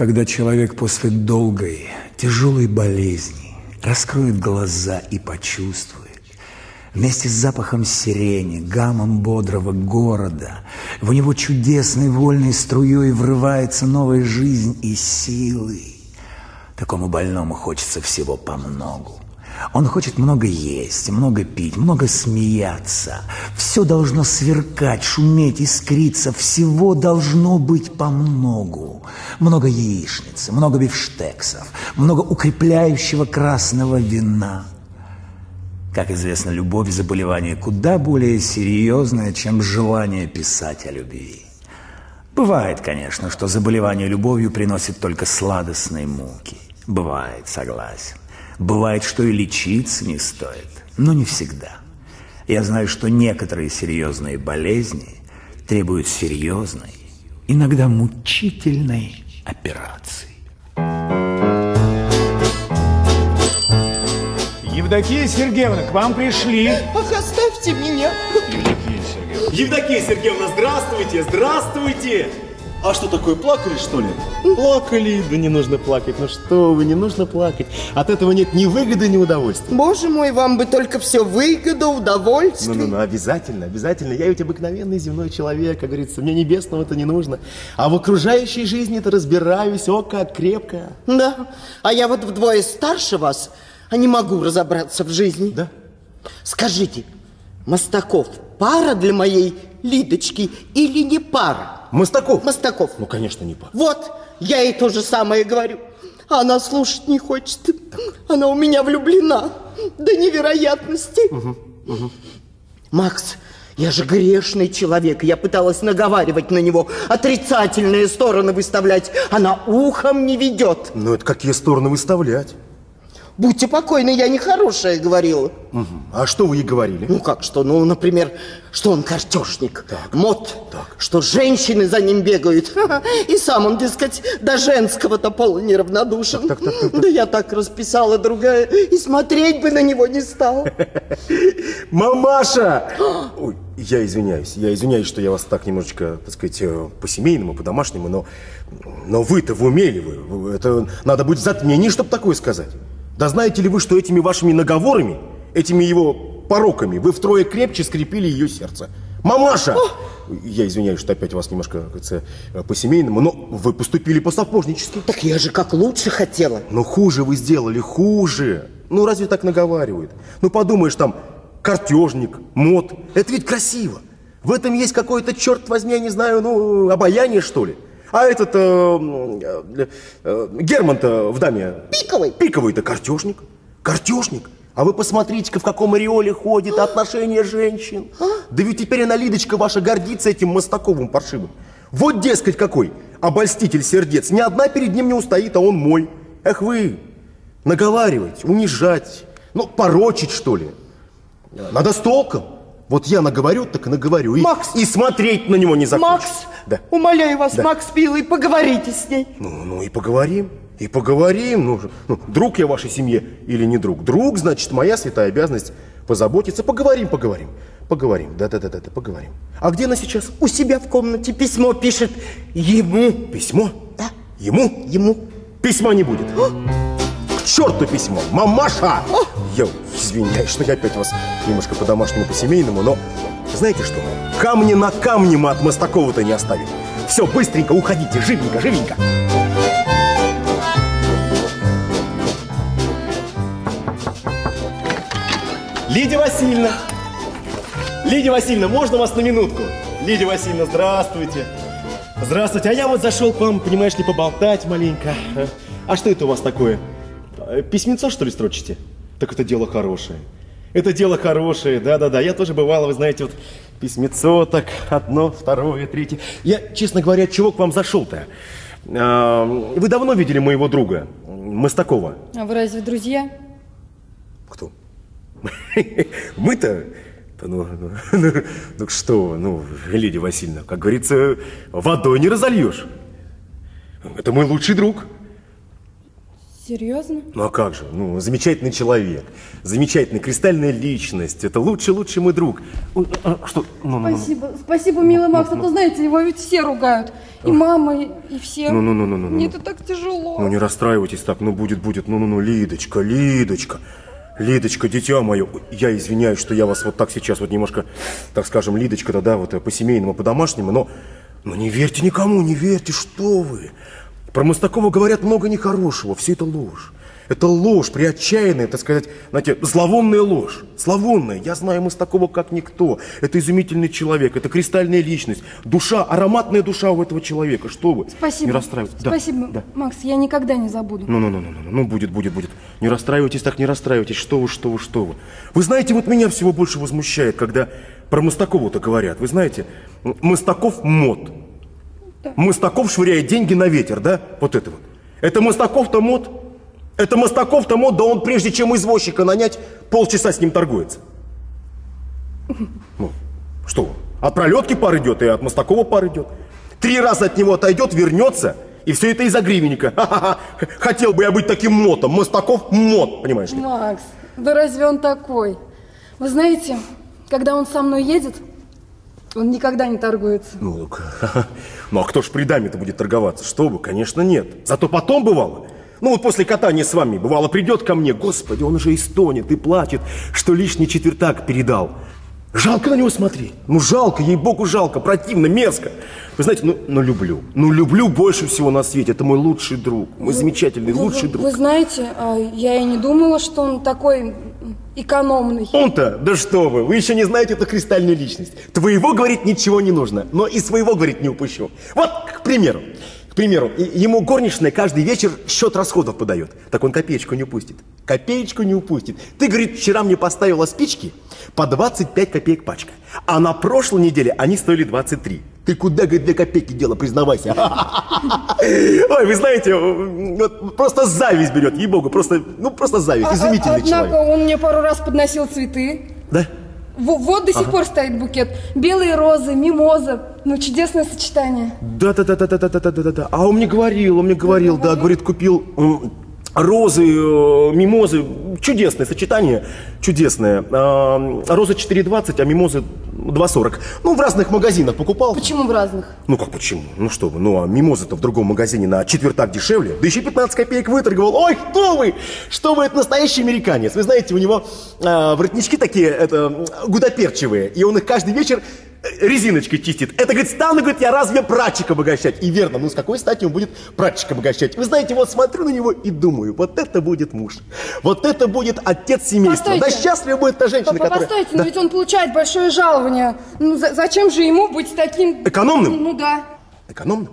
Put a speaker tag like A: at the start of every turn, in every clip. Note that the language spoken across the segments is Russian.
A: Когда человек после долгой, тяжелой болезни раскроет глаза и почувствует, Вместе с запахом сирени, гамом бодрого города, в него чудесной вольной струей врывается новая жизнь и силы. Такому больному хочется всего по многу. Он хочет много есть, много пить, много смеяться. Все должно сверкать, шуметь, искриться. Всего должно быть по многу. Много яичницы, много бифштексов, много укрепляющего красного вина. Как известно, любовь – заболевание куда более серьезное, чем желание писать о любви. Бывает, конечно, что заболевание любовью приносит только сладостные муки. Бывает, согласен. Бывает, что и лечиться не стоит, но не всегда. Я знаю, что некоторые серьезные болезни требуют серьезной, иногда мучительной операции.
B: Евдокия Сергеевна, к вам пришли.
C: Ах, оставьте меня.
B: Евдокия Сергеевна.
D: Евдокия Сергеевна, здравствуйте, здравствуйте! А что такое, плакали, что ли? Плакали, да не нужно плакать. Ну что вы, не нужно плакать. От этого нет ни выгоды, ни удовольствия.
C: Боже мой, вам бы только все выгода, удовольствие.
D: Ну-ну-ну, обязательно, обязательно. Я ведь обыкновенный земной человек, как говорится, мне небесного-то не нужно. А в окружающей жизни-то разбираюсь, о, как крепко.
C: Да, а я вот вдвое старше вас, а не могу разобраться в жизни.
D: Да?
C: Скажите, Мостаков пара для моей Лидочки или не пара?
D: Мостаков?
C: Мостаков.
D: Ну, конечно, не пара.
C: Вот, я ей то же самое говорю. Она слушать не хочет. Она у меня влюблена. До невероятности. Макс, я же грешный человек. Я пыталась наговаривать на него, отрицательные стороны выставлять. Она ухом не ведет.
D: Ну, это какие стороны выставлять?
C: Будьте покойны, я нехорошее говорила.
D: Мгм. А что вы ей говорили?
C: Ну как что? Ну, например, что он картежник,
D: Так.
C: мод,
D: Так.
C: что женщины за ним бегают. И сам он, дескать, до женского-то пола неравнодушен.
D: Так, так, так, так.
C: Да я так расписала другая, и смотреть бы на него не стал.
D: Мамаша! Ой, я извиняюсь, я извиняюсь, что я вас так немножечко, так сказать, э, по-семейному, по-домашнему, но, но вы-то в уме ли? Вы- Это надо быть в затмении, чтобы такое сказать. Да знаете ли вы, что этими вашими наговорами, этими его пороками, вы втрое крепче скрепили ее сердце? Мамаша! Я извиняюсь, что опять вас немножко, говорится, э, по-семейному, но вы поступили по-сапожнически.
C: Так я же как лучше хотела.
D: Но хуже вы сделали, хуже. Ну, разве так наговаривают? Ну, подумаешь, там, картежник, мод. Это ведь красиво. В этом есть какой-то, черт возьми, я не знаю, ну, обаяние, что ли. А этот, э, э, э, Герман-то в даме...
C: Пиковый.
D: Пиковый-то картежник. Картежник. А вы посмотрите-ка, в каком ореоле ходит отношение женщин. Да ведь теперь она, Лидочка ваша, гордится этим Мостаковым паршивым. Вот, дескать, какой обольститель сердец. Ни одна перед ним не устоит, а он мой. Эх вы, наговаривать, унижать, ну, порочить, что ли. Надо с толком. Вот я наговорю, так и наговорю. И,
C: Макс!
D: и смотреть на него не захочешь.
C: Макс,
D: Да.
C: умоляю вас,
D: Да.
C: Макс Пилый, поговорите с ней.
D: Ну, ну и поговорим, и поговорим. Ну, ну, друг я вашей семье или не друг? Друг, значит, моя святая обязанность позаботиться. Поговорим, поговорим, поговорим. Да-да-да-да, поговорим. А где она сейчас?
C: У себя в комнате письмо пишет ему.
D: Письмо?
C: Да.
D: Ему?
C: Ему.
D: Письма не будет. К черту письмо! Мамаша! Я извиняюсь, что я опять вас немножко по-домашнему, по-семейному, но знаете что? Камни на камне мы от Мостакова-то не оставим. Все, быстренько уходите, живенько, живенько. Лидия Васильевна! Лидия Васильевна, можно вас на минутку? Лидия Васильевна, здравствуйте. Здравствуйте. А я вот зашел к вам, понимаешь ли, поболтать маленько. А что это у вас такое? Э, Письмецо, что ли, строчите? Так это дело хорошее. Это дело хорошее, да-да-да. Я тоже бывало, вы знаете, вот письмецо так, одно, второе, третье. Я, честно говоря, чего к вам зашел-то? А, Вы давно видели моего друга, Мостакова?
E: А вы разве друзья?
D: Кто? Мы-то? Ну, ну, ну, ну что, ну, Лидия Васильевна, как говорится, водой не разольешь. Это мой лучший друг.
E: Серьезно?
D: Ну а как же? Ну, замечательный человек, замечательная кристальная личность. Это лучший-лучший мой друг. Ой, а, что? Ну, ну, ну.
E: Спасибо, спасибо, милый Макс. А то, знаете, его ведь все ругают. И мама, и, и все.
D: Ну, ну, ну, ну, ну,
E: Мне
D: ну.
E: это так тяжело.
D: Ну не расстраивайтесь так, ну будет, будет, ну, ну, ну, Лидочка, Лидочка. Лидочка, дитя мое, я извиняюсь, что я вас вот так сейчас вот немножко, так скажем, Лидочка-то, да, вот э, по-семейному, по-домашнему, но, но не верьте никому, не верьте, что вы. Про Мостакова говорят много нехорошего, все это ложь. Это ложь, приотчаянная, так сказать, знаете, зловонная ложь. Зловонная. Я знаю Мостакова как никто. Это изумительный человек, это кристальная личность. Душа, ароматная душа у этого человека. Что вы?
E: Спасибо.
D: Не расстраивайтесь.
E: Спасибо,
D: да.
E: Макс, я никогда не забуду.
D: Ну, ну, ну, ну, ну, ну, будет, будет, будет. Не расстраивайтесь, так не расстраивайтесь. Что вы, что вы, что вы. Вы знаете, вот меня всего больше возмущает, когда про Мостакова-то говорят. Вы знаете, Мостаков мод. Мостаков швыряет деньги на ветер, да? Вот это вот. Это Мостаков-то мод. Это Мостаков-то мод, да он прежде чем извозчика нанять, полчаса с ним торгуется. Ну, что? От пролетки пар идет и от Мостакова пар идет. Три раза от него отойдет, вернется, и все это из-за гривенника. Ха-ха-ха. Хотел бы я быть таким мотом. Мостаков мод, понимаешь ли?
E: Макс, да разве он такой? Вы знаете, когда он со мной едет, он никогда не торгуется.
D: Ну, ну а кто ж при даме-то будет торговаться? Что вы, конечно, нет. Зато потом бывало. Ну вот после катания с вами, бывало, придет ко мне, господи, он уже истонет и плачет, что лишний четвертак передал. Жалко на него смотреть. Ну жалко, ей-богу жалко, противно, мерзко. Вы знаете, ну, ну люблю. Ну люблю больше всего на свете. Это мой лучший друг. Мой замечательный,
E: Вы-
D: лучший
E: вы,
D: друг.
E: Вы знаете, а, я и не думала, что он такой экономный.
D: Он-то, да что вы, вы еще не знаете эту кристальную личность. Твоего, говорит, ничего не нужно, но и своего, говорит, не упущу. Вот, к примеру, к примеру, ему горничная каждый вечер счет расходов подает. Так он копеечку не упустит. Копеечку не упустит. Ты, говорит, вчера мне поставила спички по 25 копеек пачка. А на прошлой неделе они стоили 23. Ты куда, говорит, две копейки дело, признавайся. Ой, вы знаете, вот просто зависть берет, ей-богу, просто, ну просто зависть,
E: А- а-
D: изумительный
E: Однако
D: человек.
E: он мне пару раз подносил цветы.
D: Да?
E: Во- Вот до сих пор стоит букет. Белые розы, мимоза. Ну, чудесное сочетание.
D: Да, да, да, да, да, да, да, да, да, да. А он мне говорил, он мне говорил, да, говорит, купил розы, э, мимозы. Чудесное сочетание, чудесное. А, розы 4,20, а мимозы 2,40. Ну, в разных магазинах покупал.
E: Почему в разных?
D: Ну как почему? Ну что вы, ну а мимоза-то в другом магазине на четвертак дешевле. Да еще 15 копеек выторговал. Ой, кто вы? Что вы, это настоящий американец. Вы знаете, у него а, воротнички такие, это, гудоперчивые. И он их каждый вечер э, резиночкой чистит. Это, говорит, стану, говорит, я разве братчик обогащать? И верно, ну с какой стати он будет братчик обогащать? Вы знаете, вот смотрю на него и думаю, вот это будет муж. Вот это будет отец семейства.
E: Постойте.
D: Да счастлива будет та женщина,
E: Папа,
D: которая...
E: постойте,
D: Да.
E: но ведь он получает большое жалование. Ну, за- зачем же ему быть таким...
D: Экономным?
E: Ну, да.
D: Экономно?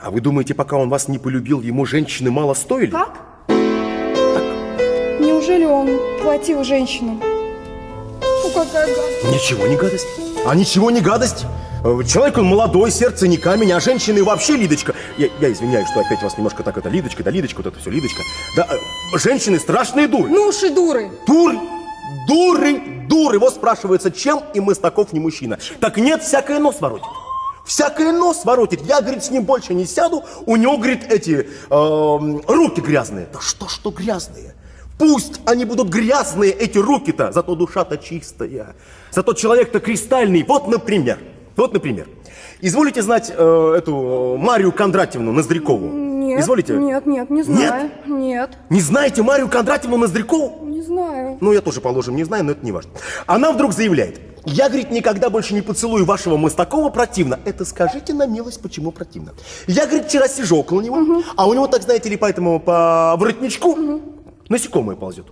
D: А вы думаете, пока он вас не полюбил, ему женщины мало стоили?
E: Как? Неужели он платил женщинам? Какая гадость.
D: Ничего не гадость. А ничего не гадость. Э, Человек он молодой, сердце не камень, а женщины вообще Лидочка. Я, я извиняюсь, что опять вас немножко так это Лидочка, да Лидочка, вот это все Лидочка. Да, э, женщины страшные дуры.
E: Ну уж и дуры.
D: Дуры, дуры, дуры. Вот спрашивается, чем и Мостаков не мужчина. Так нет, всякое нос воротит. Всякое нос воротит. Я, говорит, с ним больше не сяду. У него, говорит, эти эм, руки грязные. Да что, что грязные? Пусть они будут грязные, эти руки-то, зато душа-то чистая. Зато человек-то кристальный. Вот, например, вот, например. Изволите знать э, эту э, Марию Кондратьевну Ноздрякову?
E: Нет,
D: Изволите?
E: нет, нет, не знаю. Нет,
D: Не знаете Марию Кондратьевну Ноздрякову?
E: не знаю.
D: Ну, я тоже, положим, не знаю, но это не важно. Она вдруг заявляет, я, говорит, никогда больше не поцелую вашего Мостакова противно. Это скажите на милость, почему противно. Я, говорит, вчера сижу около него, а у него, так знаете ли, по этому, по воротничку насекомое ползет.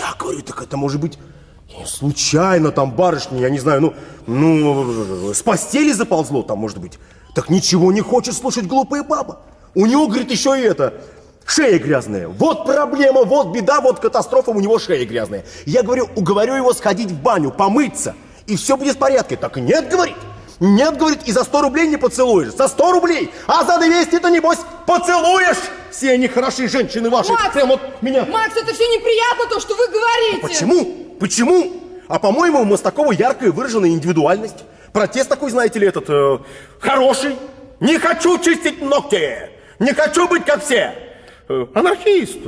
D: Я говорю, так это может быть случайно там барышня, я не знаю, ну, ну, с постели заползло там, может быть. Так ничего не хочет слушать глупая баба. У него, говорит, еще и это, шея грязная. Вот проблема, вот беда, вот катастрофа, у него шея грязная. Я говорю, уговорю его сходить в баню, помыться, и все будет в порядке. Так нет, говорит. Нет, говорит, и за 100 рублей не поцелуешь. За 100 рублей. А за 200 ты, небось, поцелуешь. Все они хорошие женщины ваши.
E: Макс!
D: Прям вот меня...
E: Макс, это все неприятно, то, что вы говорите.
D: Почему? Почему? А по-моему, у Мостакова яркая выраженная индивидуальность. Протест такой, знаете ли, этот, э, хороший. Не хочу чистить ногти. Не хочу быть как все. э, анархист.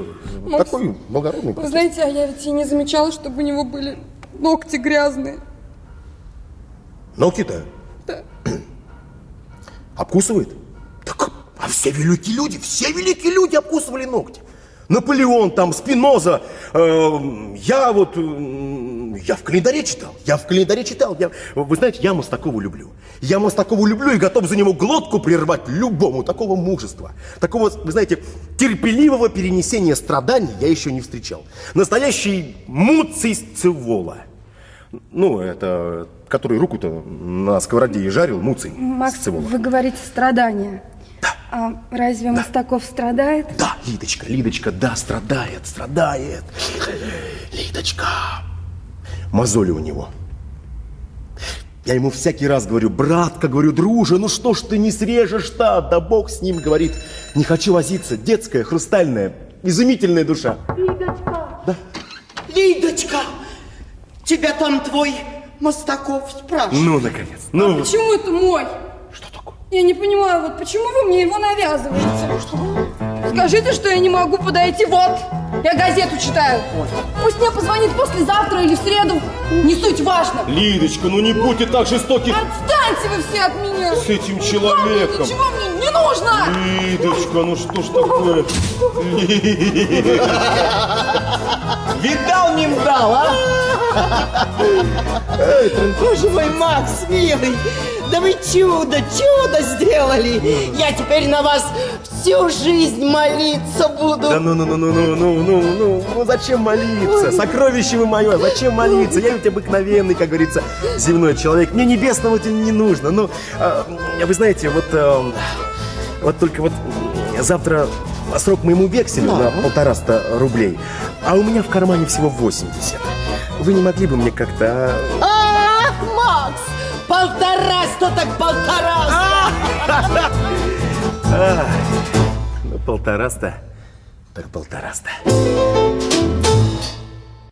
D: Такой благородный.
E: Вы знаете, а я ведь и не замечала, чтобы у него были ногти грязные.
D: Ногти-то? Обкусывает? Так, а все великие люди, все великие люди обкусывали ногти. Наполеон, там, Спиноза, э, я вот, э, я в календаре читал, я в календаре читал, я, вы знаете, я Мостакова люблю. Я Мостакова люблю и готов за него глотку прервать любому, такого мужества, такого, вы знаете, терпеливого перенесения страданий я еще не встречал. Настоящий муций Сцевола. Ну, это, который руку-то на сковороде и жарил, муций
E: Макс,
D: Сцевола.
E: вы говорите страдания.
D: Да.
E: А разве Мостаков страдает?
D: Да, Лидочка, Лидочка, да, страдает, страдает. Лидочка. Мозоли у него. Я ему всякий раз говорю, братка, говорю, друже, ну что ж ты не срежешь-то? Да бог с ним, говорит, не хочу возиться, детская, хрустальная, изумительная душа.
C: Лидочка, тебя там твой Мостаков спрашивает.
D: Ну, наконец, ну,
E: Почему это мой?
D: что такое?
E: Я не понимаю, вот почему вы мне его навязываете? Скажите, что я не могу подойти, вот, я газету читаю. Пусть мне позвонит послезавтра или в среду, не суть важно.
D: Лидочка, ну не будьте так жестоки
E: Отстаньте вы все от меня.
D: с этим
E: Вам
D: человеком.
E: Ничего мне не нужно.
D: Лидочка, ну что ж такое?
C: Видал, миндал, а? Боже мой, Макс, милый, да вы чудо, чудо сделали. Я теперь на вас всю жизнь молиться буду.
D: Да ну ну ну ну ну ну ну ну ну зачем молиться? Сокровище вы мое, зачем молиться? Я ведь обыкновенный, как говорится, земной человек. Мне небесного не нужно. Ну, а, вы знаете, вот а, вот только вот завтра срок моему векселю на полтораста рублей, а у меня в кармане всего 80. Вы не могли бы мне как-то... а?
C: Ах, Макс, полтораста так полтораста.
D: Ну, полтораста, так полтораста.